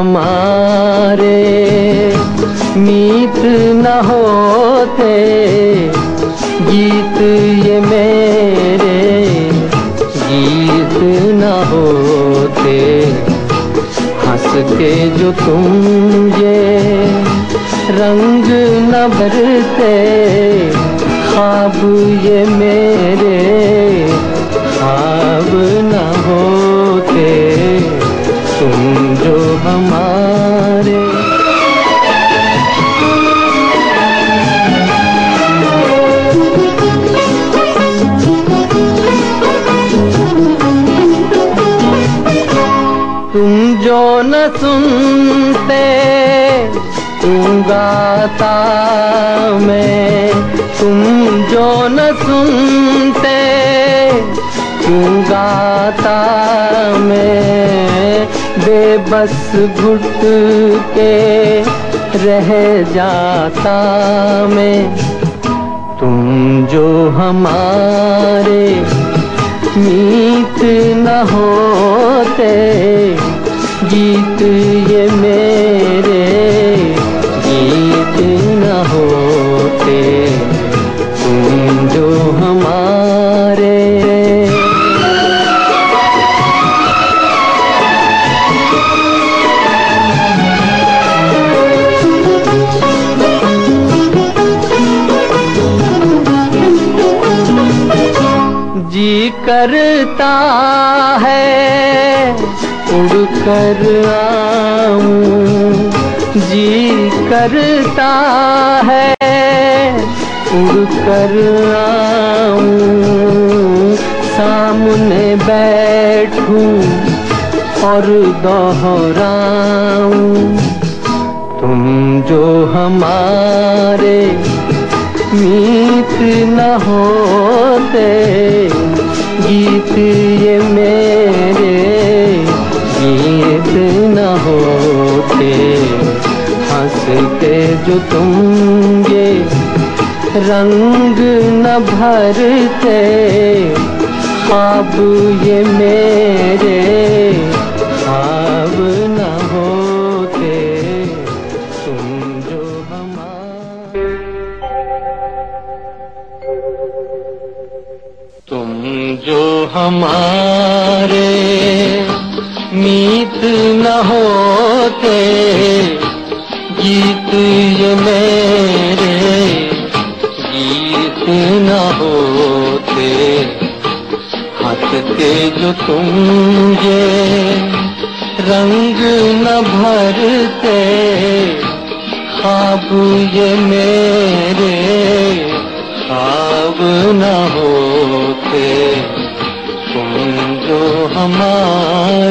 हमारे। मीत न होते, गीत ये मेरे। गीत न होते हंस के जो तुम ये। रंग न भरते, ख्वाब ये मेरे। ख्वाब न होते। तुम जो हमारे तुम जो न सुनते, तुम गाता मैं। तुम जो न सुनते, तुम गाता मैं। बेबस घुट के रह जाता मैं। तुम जो हमारे मीत न होते गीत ये मेरे गीत न होते उड़ कर आऊँ। जी करता है। उड़ कर आऊँ। सामने बैठूं और दोहराऊं। तुम जो हमारे मीत न होते, गीत ये मेरे न होते। हंस के जो तुम ये रंग न भरते। ख्वाब ये मेरे, ख्वाब न तुम जो हमारे तुम जो हमारे मीत न होते, गीत ये मेरे गीत न होते। हँसते जो तुम ये रंग न भरते, ख्वाब ये मेरे, ख्वाब न होते। तुम जो हमारे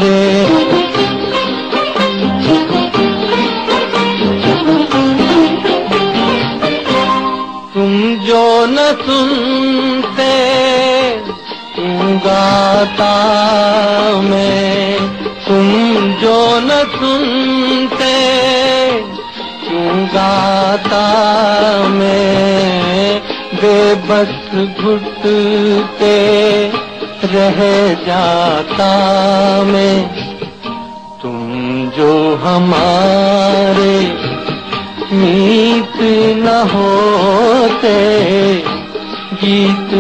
गाता मैं तुम जो न सुनते तुम गाता मैं बेबस घुट के रह जाता मैं? तुम जो हमारे मीत न होते, गीत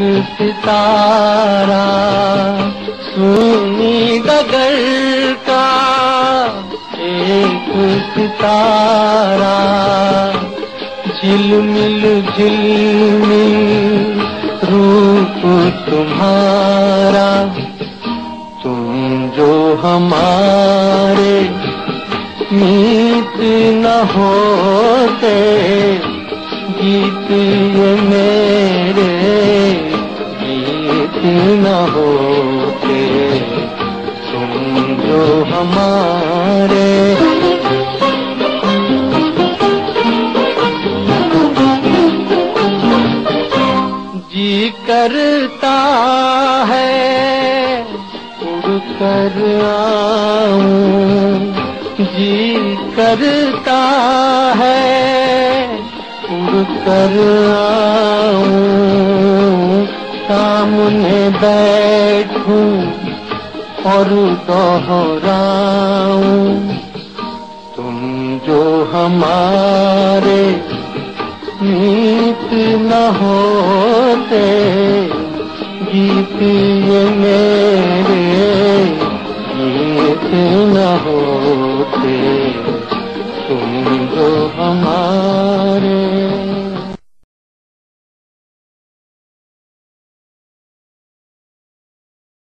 सितारा, सुनी डगर का एक सितारा। झिलमिल झिलमिल रूप तुम्हारा, तुम जो हमारे मीत न होते होते तुम जो हमारे। जी करता है, उड़ कर जी करता है, उड़ कर आऊँ सामने बैठूं और दोहराऊं। तुम जो हमारे मीत न होते, गीत ये मेरे गीत न होते। तुम जो हमारे